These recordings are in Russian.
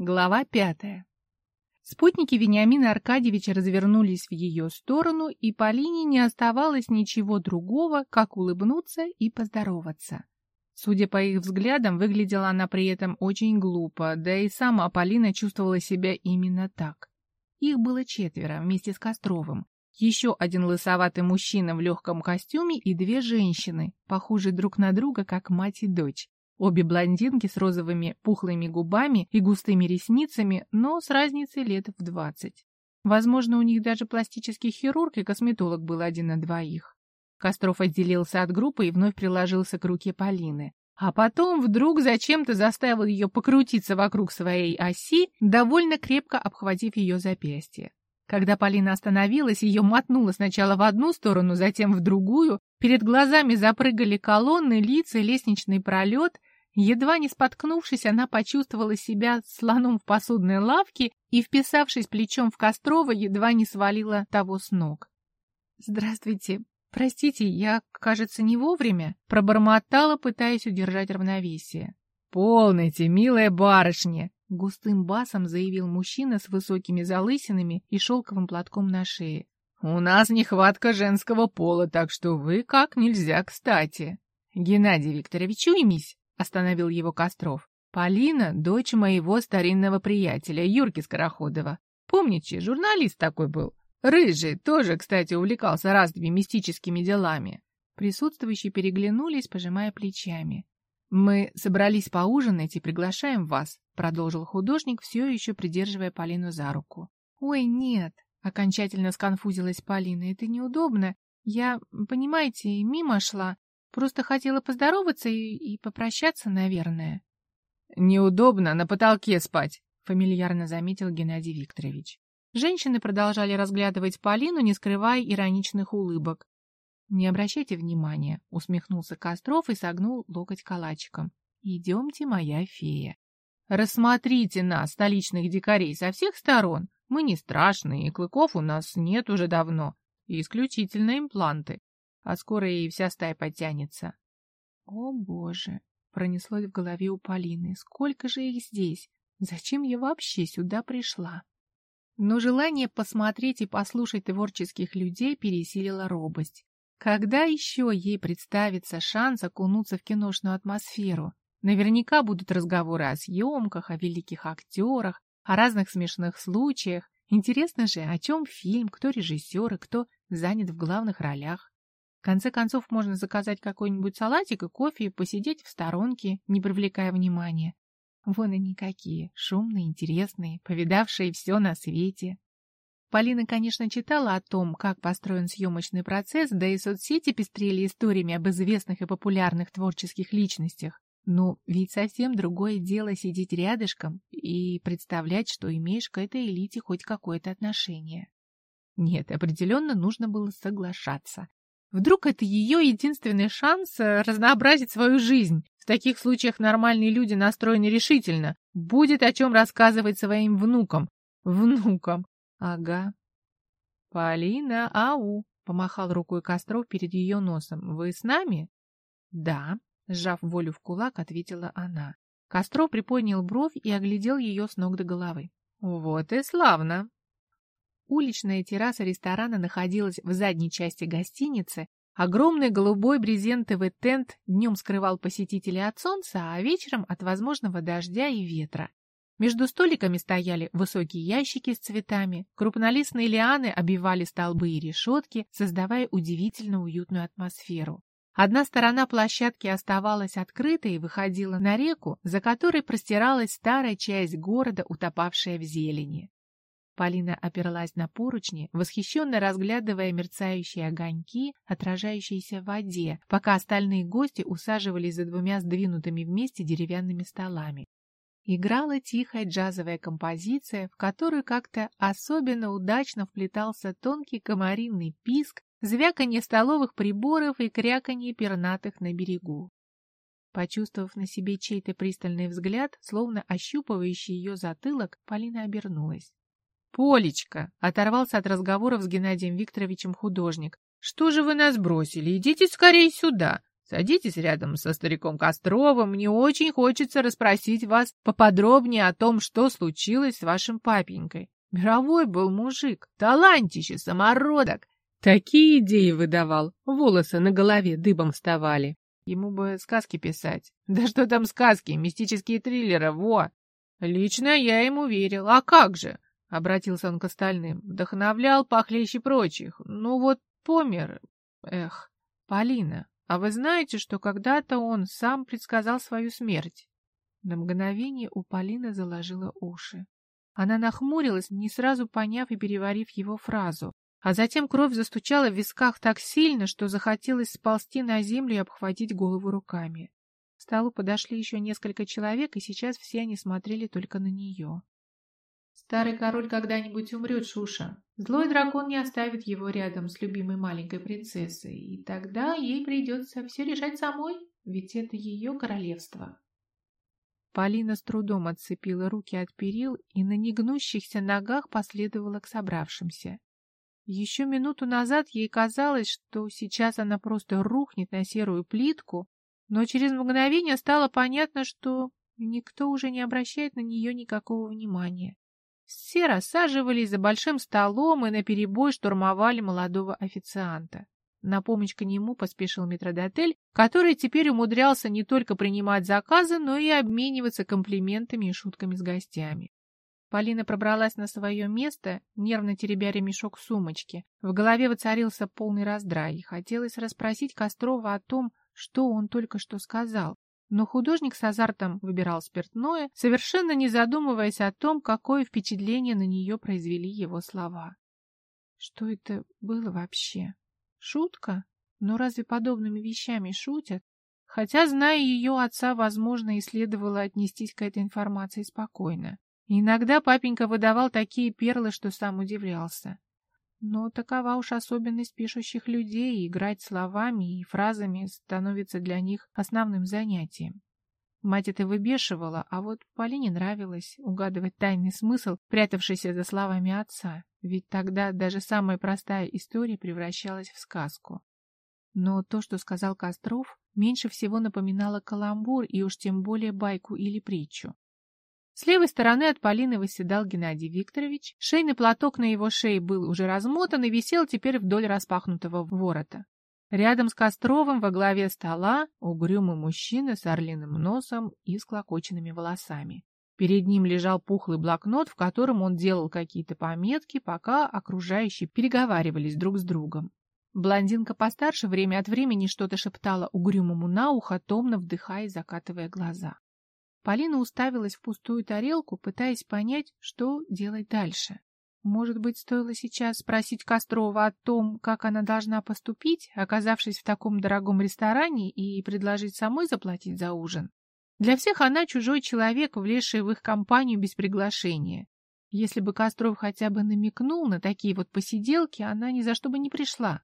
Глава пятая. Спутники Вениамина Аркадьевича развернулись в ее сторону, и Полине не оставалось ничего другого, как улыбнуться и поздороваться. Судя по их взглядам, выглядела она при этом очень глупо, да и сама Полина чувствовала себя именно так. Их было четверо вместе с Костровым. Еще один лысоватый мужчина в легком костюме и две женщины, похожие друг на друга, как мать и дочь. Обе блондинки с розовыми пухлыми губами и густыми ресницами, но с разницей лет в двадцать. Возможно, у них даже пластический хирург и косметолог был один на двоих. Костров отделился от группы и вновь приложился к руке Полины. А потом вдруг зачем-то заставил ее покрутиться вокруг своей оси, довольно крепко обхватив ее запястье. Когда Полина остановилась, ее мотнуло сначала в одну сторону, затем в другую, перед глазами запрыгали колонны, лица, лестничный пролет, Едва не споткнувшись, она почувствовала себя слоном в посудной лавке и, вписавшись плечом в Кострова, едва не свалила того с ног. «Здравствуйте. Простите, я, кажется, не вовремя?» Пробормотала, пытаясь удержать равновесие. «Полните, милая барышня!» Густым басом заявил мужчина с высокими залысинами и шелковым платком на шее. «У нас нехватка женского пола, так что вы как нельзя кстати. Геннадий Викторович, уймись!» Остановил его Костров. Полина — дочь моего старинного приятеля Юрки Скороходова. Помните, журналист такой был? Рыжий, тоже, кстати, увлекался разными мистическими делами. Присутствующие переглянулись, пожимая плечами. «Мы собрались поужинать и приглашаем вас», — продолжил художник, все еще придерживая Полину за руку. «Ой, нет», — окончательно сконфузилась Полина, — «это неудобно. Я, понимаете, мимо шла. Просто хотела поздороваться и, и попрощаться, наверное. Неудобно на потолке спать, фамильярно заметил Геннадий Викторович. Женщины продолжали разглядывать Полину, не скрывая ироничных улыбок. «Не обращайте внимания», — усмехнулся Костров и согнул локоть калачиком. «Идемте, моя фея». «Рассмотрите нас, столичных дикарей, со всех сторон. Мы не страшные, и клыков у нас нет уже давно. Исключительно импланты а скоро и вся стая подтянется. О, боже! Пронеслось в голове у Полины. Сколько же их здесь? Зачем я вообще сюда пришла? Но желание посмотреть и послушать творческих людей пересилило робость. Когда еще ей представится шанс окунуться в киношную атмосферу? Наверняка будут разговоры о съемках, о великих актерах, о разных смешных случаях. Интересно же, о чем фильм, кто режиссер и кто занят в главных ролях. Конце концов, можно заказать какой-нибудь салатик и кофе и посидеть в сторонке, не привлекая внимания. Вон они какие, шумные, интересные, повидавшие все на свете. Полина, конечно, читала о том, как построен съемочный процесс, да и соцсети пестрели историями об известных и популярных творческих личностях. Но ведь совсем другое дело сидеть рядышком и представлять, что имеешь к этой элите хоть какое-то отношение. Нет, определенно нужно было соглашаться. Вдруг это ее единственный шанс э, разнообразить свою жизнь. В таких случаях нормальные люди настроены решительно. Будет о чем рассказывать своим внукам. Внукам. Ага. Полина, ау, помахал рукой Костров перед ее носом. Вы с нами? Да, сжав волю в кулак, ответила она. Костров приподнял бровь и оглядел ее с ног до головы. Вот и славно. Уличная терраса ресторана находилась в задней части гостиницы. Огромный голубой брезентовый тент днем скрывал посетителей от солнца, а вечером от возможного дождя и ветра. Между столиками стояли высокие ящики с цветами, крупнолистные лианы обивали столбы и решетки, создавая удивительно уютную атмосферу. Одна сторона площадки оставалась открытой и выходила на реку, за которой простиралась старая часть города, утопавшая в зелени. Полина оперлась на поручни, восхищенно разглядывая мерцающие огоньки, отражающиеся в воде, пока остальные гости усаживались за двумя сдвинутыми вместе деревянными столами. Играла тихая джазовая композиция, в которую как-то особенно удачно вплетался тонкий комариный писк, звяканье столовых приборов и кряканье пернатых на берегу. Почувствовав на себе чей-то пристальный взгляд, словно ощупывающий ее затылок, Полина обернулась. «Полечка!» — оторвался от разговоров с Геннадием Викторовичем художник. «Что же вы нас бросили? Идите скорее сюда! Садитесь рядом со стариком Костровым. Мне очень хочется расспросить вас поподробнее о том, что случилось с вашим папенькой. Мировой был мужик, талантище, самородок. Такие идеи выдавал, волосы на голове дыбом вставали. Ему бы сказки писать. Да что там сказки, мистические триллеры, во! Лично я ему верил. А как же? Обратился он к остальным. Вдохновлял похлеще прочих. Ну вот помер. Эх, Полина, а вы знаете, что когда-то он сам предсказал свою смерть? На мгновение у Полины заложила уши. Она нахмурилась, не сразу поняв и переварив его фразу. А затем кровь застучала в висках так сильно, что захотелось сползти на землю и обхватить голову руками. К столу подошли еще несколько человек, и сейчас все они смотрели только на нее. Старый король когда-нибудь умрет, Шуша. Злой дракон не оставит его рядом с любимой маленькой принцессой, и тогда ей придется все решать самой, ведь это ее королевство. Полина с трудом отцепила руки от перил и на негнущихся ногах последовала к собравшимся. Еще минуту назад ей казалось, что сейчас она просто рухнет на серую плитку, но через мгновение стало понятно, что никто уже не обращает на нее никакого внимания. Все рассаживались за большим столом и наперебой штурмовали молодого официанта. На помощь к нему поспешил метродотель, который теперь умудрялся не только принимать заказы, но и обмениваться комплиментами и шутками с гостями. Полина пробралась на свое место, нервно теребя ремешок сумочки. В голове воцарился полный раздрай, и хотелось расспросить Кострова о том, что он только что сказал. Но художник с азартом выбирал спиртное, совершенно не задумываясь о том, какое впечатление на нее произвели его слова. Что это было вообще? Шутка? Но разве подобными вещами шутят? Хотя, зная ее отца, возможно, и следовало отнестись к этой информации спокойно. иногда папенька выдавал такие перлы, что сам удивлялся. Но такова уж особенность пишущих людей, играть словами и фразами становится для них основным занятием. Мать это выбешивала, а вот Полине нравилось угадывать тайный смысл, прятавшийся за словами отца, ведь тогда даже самая простая история превращалась в сказку. Но то, что сказал Костров, меньше всего напоминало каламбур и уж тем более байку или притчу. С левой стороны от Полины восседал Геннадий Викторович. Шейный платок на его шее был уже размотан и висел теперь вдоль распахнутого ворота. Рядом с Костровым во главе стола угрюмый мужчина с орлиным носом и склокоченными волосами. Перед ним лежал пухлый блокнот, в котором он делал какие-то пометки, пока окружающие переговаривались друг с другом. Блондинка постарше время от времени что-то шептала угрюмому на ухо, томно вдыхая и закатывая глаза. Полина уставилась в пустую тарелку, пытаясь понять, что делать дальше. Может быть, стоило сейчас спросить Кострова о том, как она должна поступить, оказавшись в таком дорогом ресторане, и предложить самой заплатить за ужин? Для всех она чужой человек, влезший в их компанию без приглашения. Если бы Костров хотя бы намекнул на такие вот посиделки, она ни за что бы не пришла.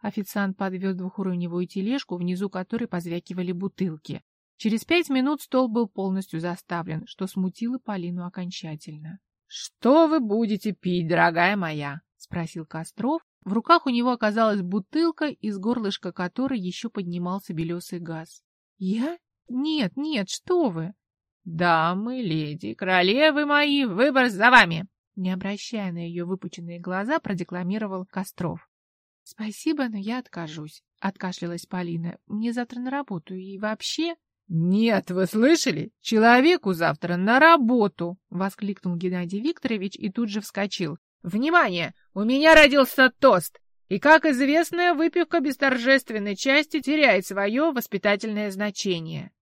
Официант подвез двухуровневую тележку, внизу которой позвякивали бутылки. Через пять минут стол был полностью заставлен, что смутило Полину окончательно. — Что вы будете пить, дорогая моя? — спросил Костров. В руках у него оказалась бутылка, из горлышка которой еще поднимался белесый газ. — Я? Нет, нет, что вы! — Дамы, леди, королевы мои, выбор за вами! Не обращая на ее выпученные глаза, продекламировал Костров. — Спасибо, но я откажусь, — откашлялась Полина. — Мне завтра на работу и вообще... «Нет, вы слышали? Человеку завтра на работу!» — воскликнул Геннадий Викторович и тут же вскочил. «Внимание! У меня родился тост! И, как известно, выпивка без торжественной части теряет свое воспитательное значение».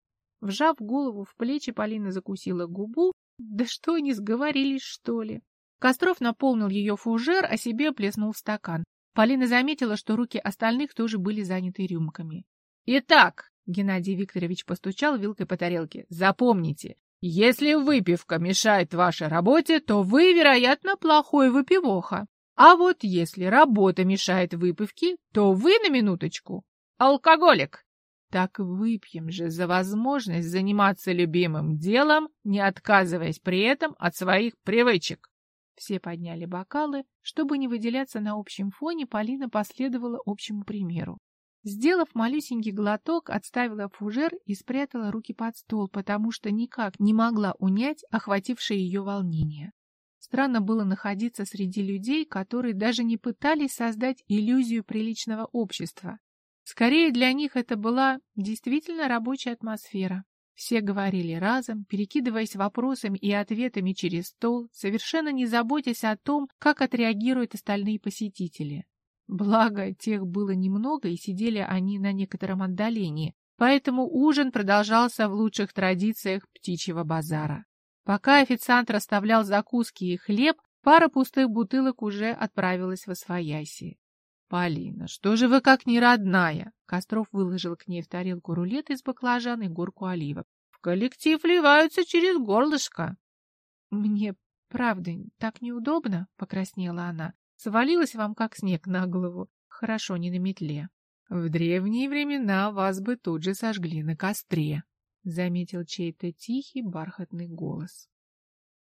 Вжав голову в плечи, Полина закусила губу. «Да что они сговорились, что ли?» Костров наполнил ее фужер, а себе плеснул в стакан. Полина заметила, что руки остальных тоже были заняты рюмками. «Итак, Геннадий Викторович постучал вилкой по тарелке. «Запомните, если выпивка мешает вашей работе, то вы, вероятно, плохой выпивоха. А вот если работа мешает выпивке, то вы, на минуточку, алкоголик. Так выпьем же за возможность заниматься любимым делом, не отказываясь при этом от своих привычек. Все подняли бокалы. Чтобы не выделяться на общем фоне, Полина последовала общему примеру. Сделав малюсенький глоток, отставила фужер и спрятала руки под стол, потому что никак не могла унять охватившее ее волнение. Странно было находиться среди людей, которые даже не пытались создать иллюзию приличного общества. Скорее, для них это была действительно рабочая атмосфера. Все говорили разом, перекидываясь вопросами и ответами через стол, совершенно не заботясь о том, как отреагируют остальные посетители. Благо, тех было немного, и сидели они на некотором отдалении, поэтому ужин продолжался в лучших традициях птичьего базара. Пока официант расставлял закуски и хлеб, пара пустых бутылок уже отправилась в освояси. «Полина, что же вы как не родная?» Костров выложил к ней в тарелку рулет из баклажан и горку оливок. «В коллектив вливаются через горлышко». «Мне, правда, так неудобно?» — покраснела она. «Свалилась вам, как снег на голову. Хорошо, не на метле». «В древние времена вас бы тут же сожгли на костре», — заметил чей-то тихий бархатный голос.